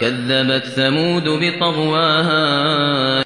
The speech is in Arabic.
كَذَّبَتْ ثَمُودُ بِطَغْوَاهَا